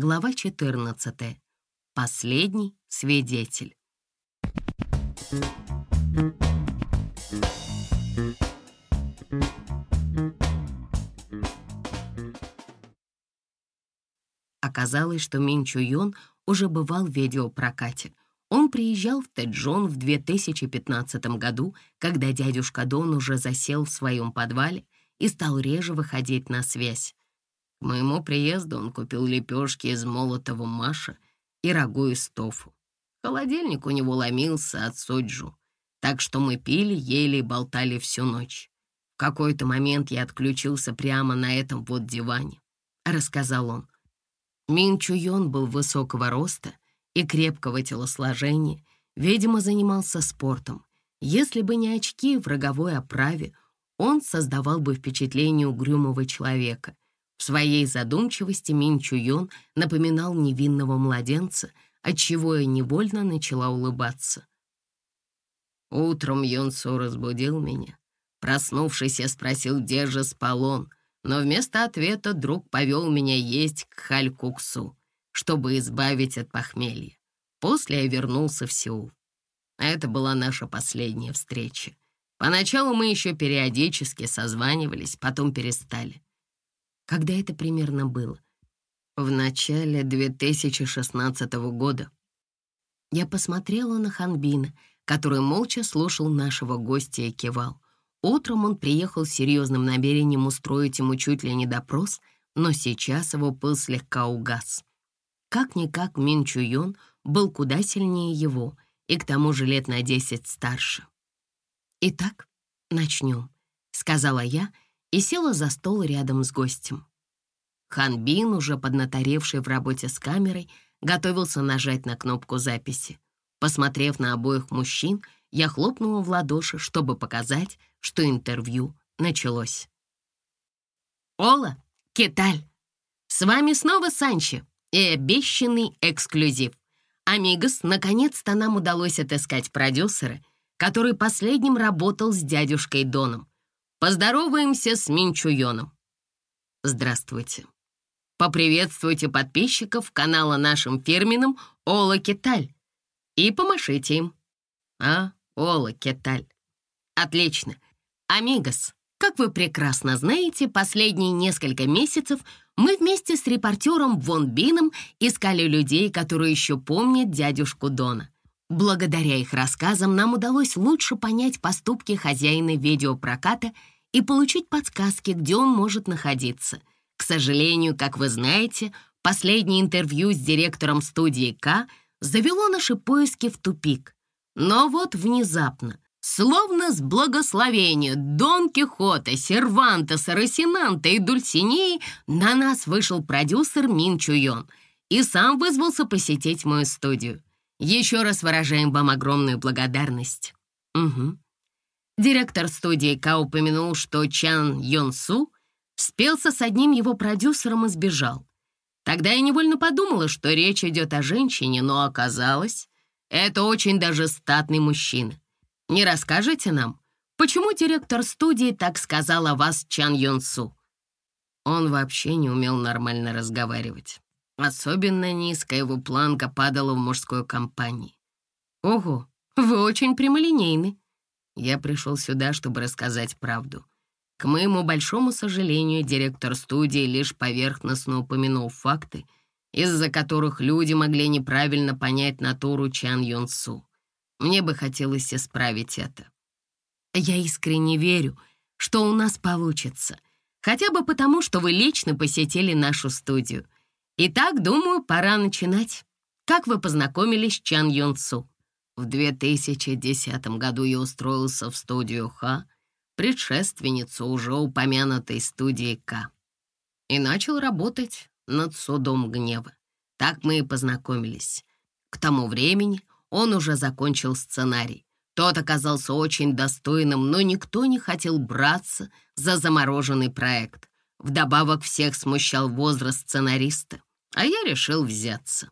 Глава 14. Последний свидетель. Оказалось, что Мин Чуйон уже бывал в видеопрокате. Он приезжал в Тэджон в 2015 году, когда дядюшка Дон уже засел в своем подвале и стал реже выходить на связь. К моему приезду он купил лепешки из молотого маша и рагу из тофу. Холодильник у него ломился от соджу, так что мы пили, ели и болтали всю ночь. В какой-то момент я отключился прямо на этом вот диване, — рассказал он. Мин Чуйон был высокого роста и крепкого телосложения, видимо, занимался спортом. Если бы не очки в роговой оправе, он создавал бы впечатление угрюмого человека. В своей задумчивости Мин напоминал невинного младенца, отчего я невольно начала улыбаться. Утром Су разбудил меня. Проснувшись, я спросил, где же спал он, но вместо ответа друг повел меня есть к Халькуксу, чтобы избавить от похмелья. После я вернулся в Сеул. Это была наша последняя встреча. Поначалу мы еще периодически созванивались, потом перестали. Когда это примерно было? В начале 2016 года. Я посмотрела на Ханбина, который молча слушал нашего гостя и кивал. Утром он приехал с серьезным намерением устроить ему чуть ли не допрос, но сейчас его пыл слегка угас. Как-никак Мин Чуйон был куда сильнее его и к тому же лет на десять старше. «Итак, начнем», — сказала я и села за стол рядом с гостем. Хан Бин, уже поднаторевший в работе с камерой, готовился нажать на кнопку записи. Посмотрев на обоих мужчин, я хлопнула в ладоши, чтобы показать, что интервью началось. «Ола, Кеталь! С вами снова Санчи и обещанный эксклюзив. Амигос, наконец-то нам удалось отыскать продюсера, который последним работал с дядюшкой Доном. Поздороваемся с Минчуйоном. Здравствуйте. Поприветствуйте подписчиков канала нашим фирменным Ола Кеталь и помашите им. А, Ола Кеталь. Отлично. Амигос, как вы прекрасно знаете, последние несколько месяцев мы вместе с репортером Вон Бином искали людей, которые еще помнят дядюшку Дона. Благодаря их рассказам нам удалось лучше понять поступки хозяина видеопроката и получить подсказки, где он может находиться. К сожалению, как вы знаете, последнее интервью с директором студии К завело наши поиски в тупик. Но вот внезапно Словно с благословения Дон Кихота, Сервантеса, Росинанта и Дульсинеи на нас вышел продюсер Мин Чуйон и сам вызвался посетить мою студию. Еще раз выражаем вам огромную благодарность. Угу. Директор студии Ка упомянул, что Чан Йон Су спелся с одним его продюсером и сбежал. Тогда я невольно подумала, что речь идет о женщине, но оказалось, это очень даже статный мужчина. Не расскажете нам, почему директор студии так сказал о вас Чан Йон Су? Он вообще не умел нормально разговаривать. Особенно низкая его планка падала в мужской компании. Ого, вы очень прямолинейны. Я пришел сюда, чтобы рассказать правду. К моему большому сожалению, директор студии лишь поверхностно упомянул факты, из-за которых люди могли неправильно понять натуру Чан Йон Су. Мне бы хотелось исправить это. Я искренне верю, что у нас получится. Хотя бы потому, что вы лично посетили нашу студию. Итак, думаю, пора начинать. Как вы познакомились с Чан Юн Су? В 2010 году я устроился в студию Ха, предшественницу уже упомянутой студии К, и начал работать над судом гнева. Так мы и познакомились. К тому времени он уже закончил сценарий. Тот оказался очень достойным, но никто не хотел браться за замороженный проект. Вдобавок всех смущал возраст сценариста, а я решил взяться.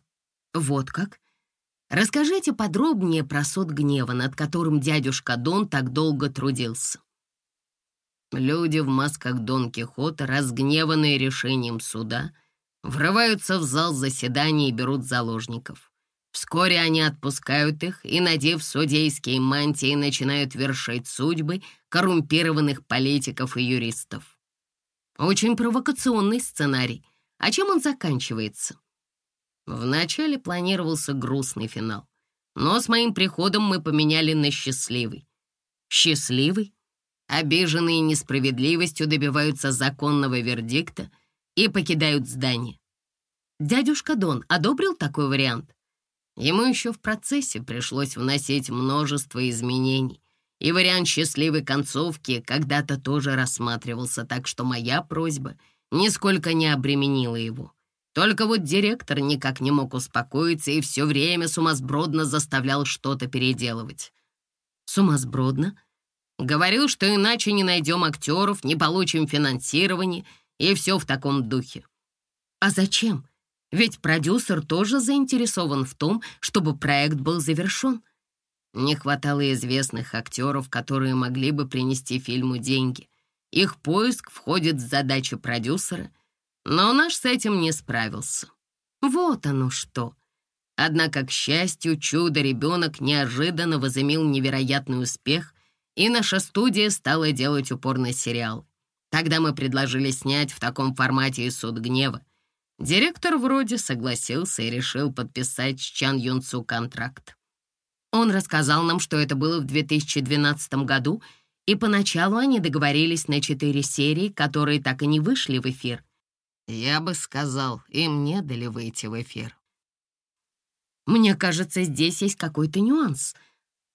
Вот как? Расскажите подробнее про суд гнева, над которым дядюшка Дон так долго трудился. Люди в масках Дон Кихота, разгневанные решением суда, врываются в зал заседаний и берут заложников. Вскоре они отпускают их и, надев судейские мантии, начинают вершить судьбы коррумпированных политиков и юристов. Очень провокационный сценарий. А чем он заканчивается? Вначале планировался грустный финал, но с моим приходом мы поменяли на счастливый. Счастливый? Обиженные несправедливостью добиваются законного вердикта и покидают здание. Дядюшка Дон одобрил такой вариант? Ему еще в процессе пришлось вносить множество изменений, и вариант счастливой концовки когда-то тоже рассматривался, так что моя просьба нисколько не обременила его. Только вот директор никак не мог успокоиться и все время сумасбродно заставлял что-то переделывать. Сумасбродно? Говорил, что иначе не найдем актеров, не получим финансирование, и все в таком духе. А зачем? Ведь продюсер тоже заинтересован в том, чтобы проект был завершен. Не хватало известных актеров, которые могли бы принести фильму деньги. Их поиск входит в задачи продюсера, но наш с этим не справился. Вот оно что. Однако, к счастью, чудо-ребенок неожиданно возымел невероятный успех, и наша студия стала делать упор на сериал. Тогда мы предложили снять в таком формате и «Суд гнева». Директор вроде согласился и решил подписать с Чан Юнцу контракт. Он рассказал нам, что это было в 2012 году, и поначалу они договорились на четыре серии, которые так и не вышли в эфир. Я бы сказал, им не дали выйти в эфир. Мне кажется, здесь есть какой-то нюанс.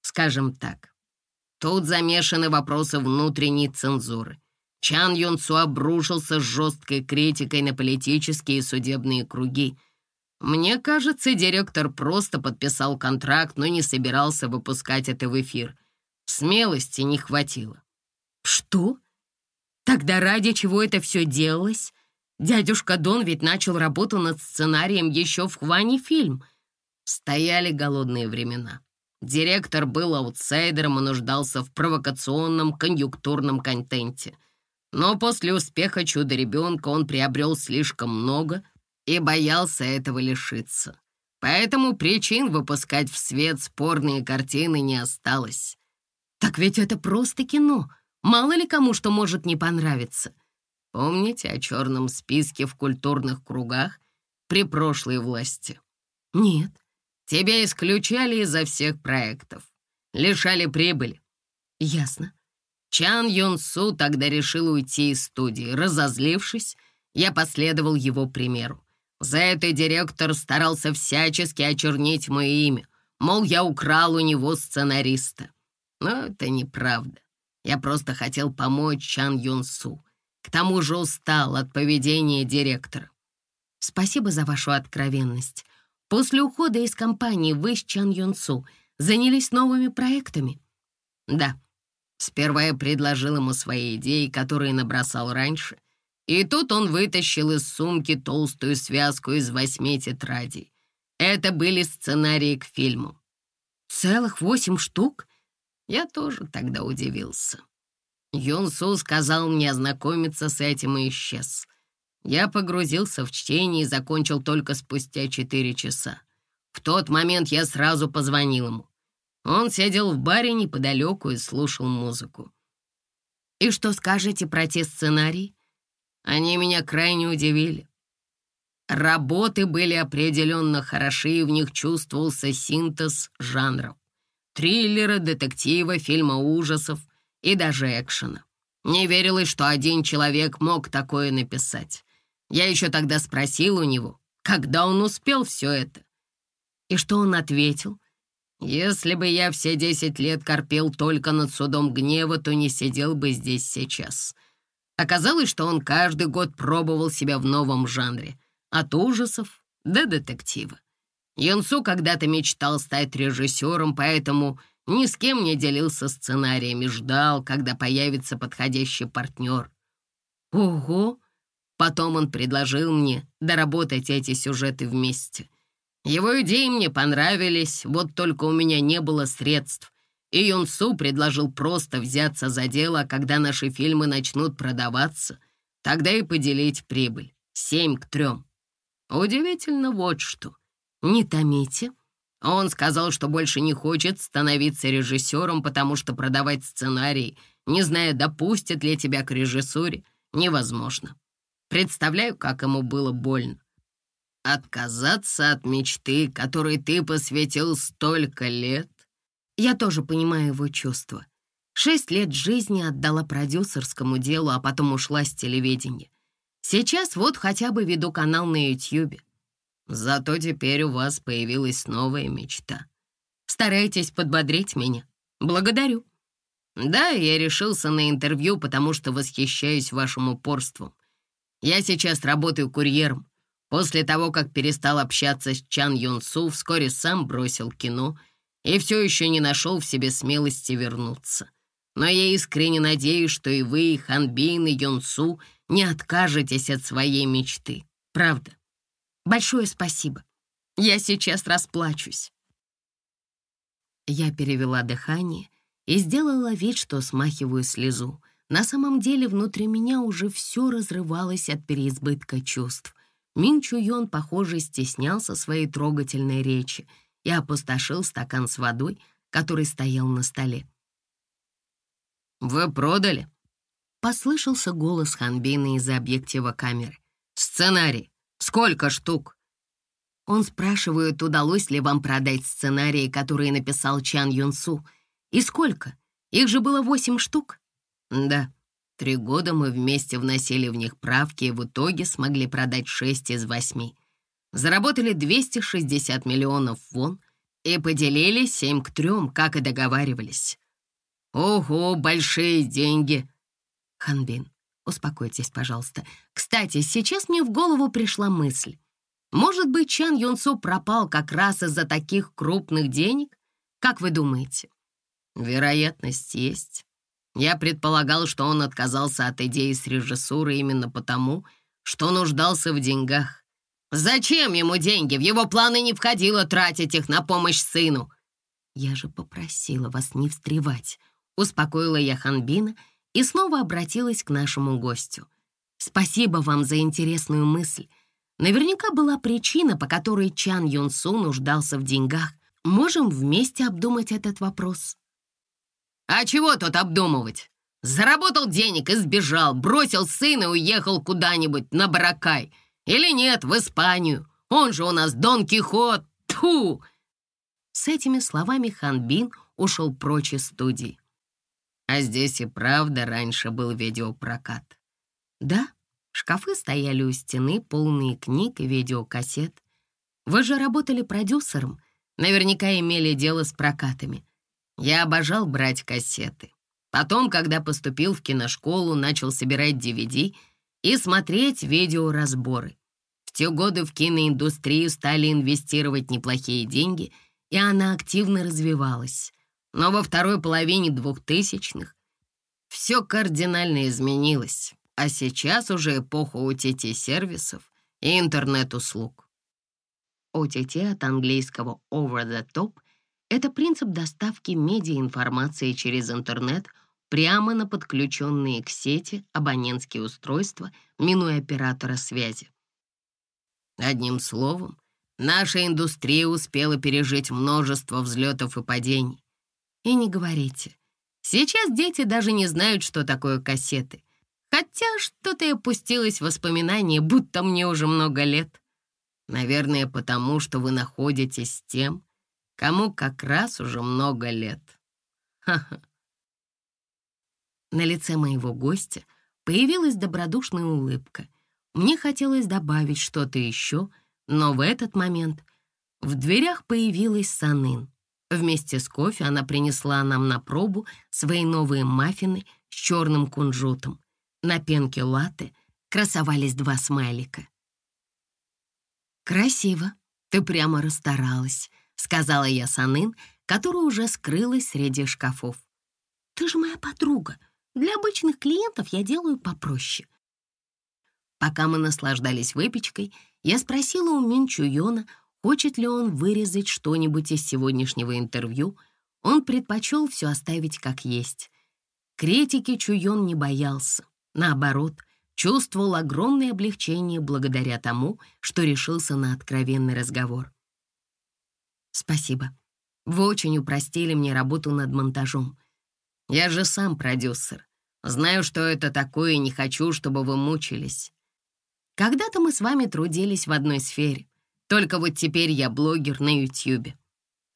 Скажем так, тут замешаны вопросы внутренней цензуры. Чан Юнцу обрушился с жесткой критикой на политические и судебные круги. Мне кажется, директор просто подписал контракт, но не собирался выпускать это в эфир. Смелости не хватило. Что? Тогда ради чего это все делалось? Дядюшка Дон ведь начал работу над сценарием еще в Хване фильм. Стояли голодные времена. Директор был аутсайдером и нуждался в провокационном конъюнктурном контенте — но после успеха «Чудо-ребенка» он приобрел слишком много и боялся этого лишиться. Поэтому причин выпускать в свет спорные картины не осталось. Так ведь это просто кино. Мало ли кому что может не понравиться. Помните о черном списке в культурных кругах при прошлой власти? Нет. Тебя исключали изо всех проектов. Лишали прибыли. Ясно. Чан Юн Су тогда решил уйти из студии. Разозлившись, я последовал его примеру. За это директор старался всячески очернить мое имя, мол, я украл у него сценариста. Но это неправда. Я просто хотел помочь Чан Юн Су. К тому же устал от поведения директора. Спасибо за вашу откровенность. После ухода из компании вы с Чан Юн Су занялись новыми проектами? Да. Сперва я предложил ему свои идеи, которые набросал раньше, и тут он вытащил из сумки толстую связку из восьми тетрадей. Это были сценарии к фильму. Целых восемь штук? Я тоже тогда удивился. Юн Су сказал мне ознакомиться с этим и исчез. Я погрузился в чтение и закончил только спустя четыре часа. В тот момент я сразу позвонил ему. Он сидел в баре неподалеку и слушал музыку. «И что скажете про те сценарии?» Они меня крайне удивили. Работы были определенно хороши, и в них чувствовался синтез жанров. Триллера, детектива, фильма ужасов и даже экшена. Не верилось, что один человек мог такое написать. Я еще тогда спросил у него, когда он успел все это. И что он ответил? Если бы я все десять лет корпел только над судом гнева, то не сидел бы здесь сейчас. Оказалось, что он каждый год пробовал себя в новом жанре, от ужасов до детектива. Юнсу когда-то мечтал стать режиссером, поэтому ни с кем не делился сценариями, ждал, когда появится подходящий партнер. Ого! Потом он предложил мне доработать эти сюжеты вместе — его идеи мне понравились, вот только у меня не было средств. И Юнсу предложил просто взяться за дело, когда наши фильмы начнут продаваться, тогда и поделить прибыль. Семь к трем. Удивительно вот что. Не томите. Он сказал, что больше не хочет становиться режиссером, потому что продавать сценарий, не зная, допустят ли тебя к режиссуре, невозможно. Представляю, как ему было больно. Отказаться от мечты, которой ты посвятил столько лет. Я тоже понимаю его чувства. Шесть лет жизни отдала продюсерскому делу, а потом ушла с телевидения. Сейчас вот хотя бы веду канал на Ютьюбе. Зато теперь у вас появилась новая мечта. Старайтесь подбодрить меня. Благодарю. Да, я решился на интервью, потому что восхищаюсь вашим упорством. Я сейчас работаю курьером. После того, как перестал общаться с Чан Юн Су, вскоре сам бросил кино и все еще не нашел в себе смелости вернуться. Но я искренне надеюсь, что и вы, Хан Бин и Юн Су, не откажетесь от своей мечты. Правда. Большое спасибо. Я сейчас расплачусь. Я перевела дыхание и сделала вид, что смахиваю слезу. На самом деле внутри меня уже все разрывалось от переизбытка чувств. Мин Чуйон, похоже, стеснялся своей трогательной речи и опустошил стакан с водой, который стоял на столе. «Вы продали?» — послышался голос Ханбина из объектива камеры. «Сценарий. Сколько штук?» Он спрашивает, удалось ли вам продать сценарии, которые написал Чан Юнсу. И сколько? Их же было восемь штук? Да. Три года мы вместе вносили в них правки и в итоге смогли продать 6 из 8. Заработали 260 миллионов вон и поделили 7 к 3, как и договаривались. Ого, большие деньги! Ханбин, успокойтесь, пожалуйста. Кстати, сейчас мне в голову пришла мысль. Может быть, Чан Юнсу пропал как раз из-за таких крупных денег? Как вы думаете? Вероятность есть. Я предполагал, что он отказался от идеи с режиссурой именно потому, что нуждался в деньгах. Зачем ему деньги? В его планы не входило тратить их на помощь сыну. Я же попросила вас не встревать. Успокоила я Ханбина и снова обратилась к нашему гостю. Спасибо вам за интересную мысль. Наверняка была причина, по которой Чан Юн Су нуждался в деньгах. Можем вместе обдумать этот вопрос. А чего тут обдумывать? Заработал денег и сбежал, бросил сына и уехал куда-нибудь на Баракай. Или нет, в Испанию. Он же у нас Дон Кихот. Тьфу!» С этими словами Хан Бин ушел прочь из студии. А здесь и правда раньше был видеопрокат. Да, шкафы стояли у стены, полные книг и видеокассет. Вы же работали продюсером, наверняка имели дело с прокатами. Я обожал брать кассеты. Потом, когда поступил в киношколу, начал собирать DVD и смотреть видеоразборы. В те годы в киноиндустрию стали инвестировать неплохие деньги, и она активно развивалась. Но во второй половине двухтысячных все кардинально изменилось, а сейчас уже эпоха OTT-сервисов и интернет-услуг. OTT от английского «over the top» — это принцип доставки медиаинформации через интернет прямо на подключенные к сети абонентские устройства, минуя оператора связи. Одним словом, наша индустрия успела пережить множество взлетов и падений. И не говорите. Сейчас дети даже не знают, что такое кассеты. Хотя что-то и опустилось в воспоминания, будто мне уже много лет. Наверное, потому что вы находитесь с тем, кому как раз уже много лет. Ха-ха. На лице моего гостя появилась добродушная улыбка. Мне хотелось добавить что-то еще, но в этот момент в дверях появилась Санын. Вместе с кофе она принесла нам на пробу свои новые маффины с черным кунжутом. На пенке латте красовались два смайлика. «Красиво, ты прямо расстаралась», — сказала я Санын, которая уже скрылась среди шкафов. «Ты же моя подруга. Для обычных клиентов я делаю попроще». Пока мы наслаждались выпечкой, я спросила у Минчу Йона, Хочет ли он вырезать что-нибудь из сегодняшнего интервью, он предпочел все оставить как есть. Критики Чуйон не боялся. Наоборот, чувствовал огромное облегчение благодаря тому, что решился на откровенный разговор. «Спасибо. Вы очень упростили мне работу над монтажом. Я же сам продюсер. Знаю, что это такое, и не хочу, чтобы вы мучились. Когда-то мы с вами трудились в одной сфере. Только вот теперь я блогер на Ютьюбе,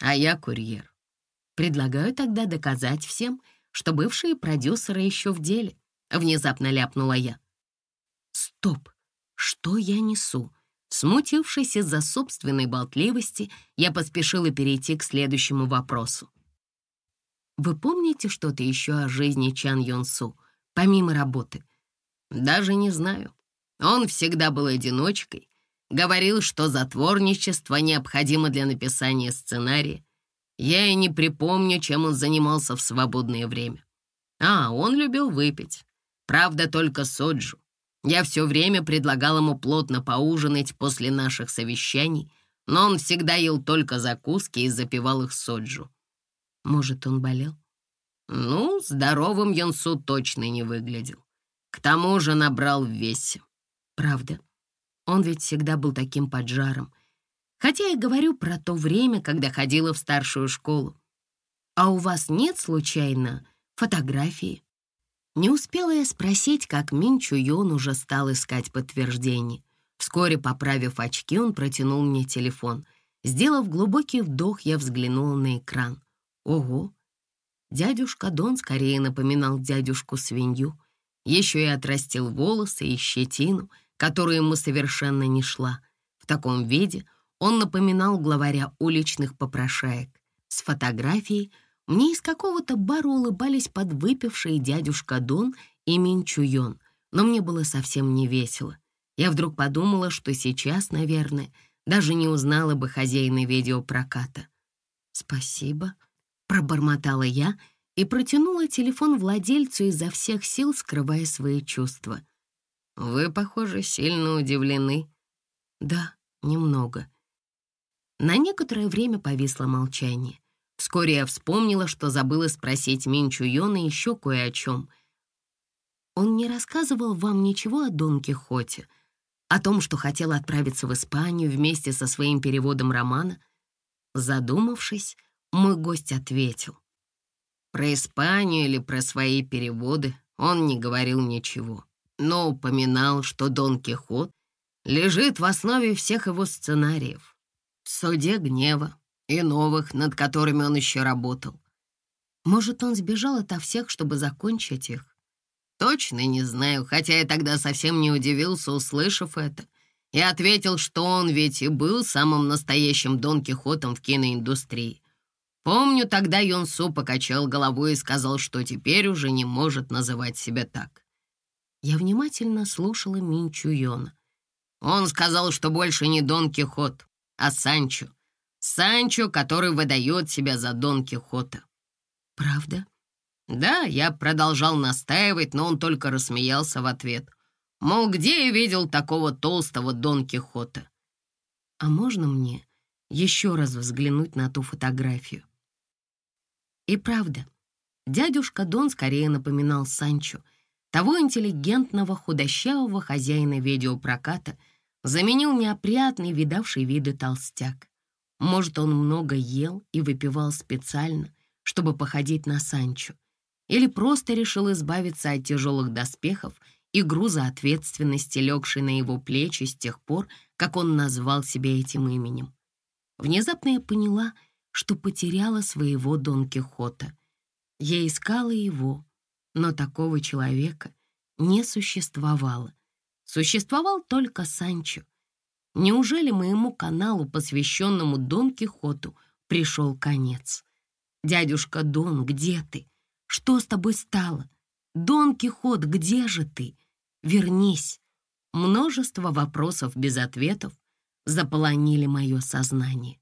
а я курьер. Предлагаю тогда доказать всем, что бывшие продюсеры еще в деле. Внезапно ляпнула я. Стоп, что я несу? Смутившись из-за собственной болтливости, я поспешила перейти к следующему вопросу. Вы помните что-то еще о жизни Чан Йон Су, помимо работы? Даже не знаю. Он всегда был одиночкой, говорил, что затворничество необходимо для написания сценария. Я и не припомню, чем он занимался в свободное время. А, он любил выпить. Правда, только соджу. Я все время предлагал ему плотно поужинать после наших совещаний, но он всегда ел только закуски и запивал их соджу. Может, он болел? Ну, здоровым Янсу точно не выглядел. К тому же набрал в весе. Правда. Он ведь всегда был таким поджаром. Хотя я говорю про то время, когда ходила в старшую школу. А у вас нет, случайно, фотографии? Не успела я спросить, как Мин Чуйон уже стал искать подтверждение. Вскоре, поправив очки, он протянул мне телефон. Сделав глубокий вдох, я взглянула на экран. Ого! Дядюшка Дон скорее напоминал дядюшку-свинью. Еще и отрастил волосы и щетину, которая ему совершенно не шла. В таком виде он напоминал главаря уличных попрошаек. С фотографией мне из какого-то бара улыбались подвыпившие дядюшка Дон и Минчуйон, но мне было совсем не весело. Я вдруг подумала, что сейчас, наверное, даже не узнала бы хозяина видеопроката. «Спасибо», Пробормотала я и протянула телефон владельцу изо всех сил, скрывая свои чувства. «Вы, похоже, сильно удивлены». «Да, немного». На некоторое время повисло молчание. Вскоре я вспомнила, что забыла спросить Минчу Йона еще кое о чем. «Он не рассказывал вам ничего о Дон Кихоте?» о том, что хотел отправиться в Испанию вместе со своим переводом романа. Задумавшись, мой гость ответил. Про Испанию или про свои переводы он не говорил ничего, но упоминал, что Дон Кихот лежит в основе всех его сценариев. В суде гнева и новых, над которыми он еще работал. Может, он сбежал ото всех, чтобы закончить их? Точно не знаю, хотя я тогда совсем не удивился, услышав это, и ответил, что он ведь и был самым настоящим Дон Кихотом в киноиндустрии. Помню, тогда Йонсу покачал головой и сказал, что теперь уже не может называть себя так. Я внимательно слушала Минчу Йона. Он сказал, что больше не Дон Кихот, а Санчо. Санчо, который выдает себя за Дон Кихота. Правда? Да, я продолжал настаивать, но он только рассмеялся в ответ. Мол, где я видел такого толстого Дон Кихота? А можно мне еще раз взглянуть на ту фотографию? И правда, дядюшка Дон скорее напоминал Санчо, того интеллигентного худощавого хозяина видеопроката, заменил неопрятный, видавший виды толстяк. Может, он много ел и выпивал специально, чтобы походить на Санчо, или просто решил избавиться от тяжелых доспехов и груза ответственности, легшей на его плечи с тех пор, как он назвал себя этим именем. Внезапно я поняла — что потеряла своего Дон Кихота. Я искала его, но такого человека не существовало. Существовал только Санчо. Неужели моему каналу, посвященному Дон Кихоту, пришел конец? «Дядюшка Дон, где ты? Что с тобой стало? Дон Кихот, где же ты? Вернись!» Множество вопросов без ответов заполонили мое сознание.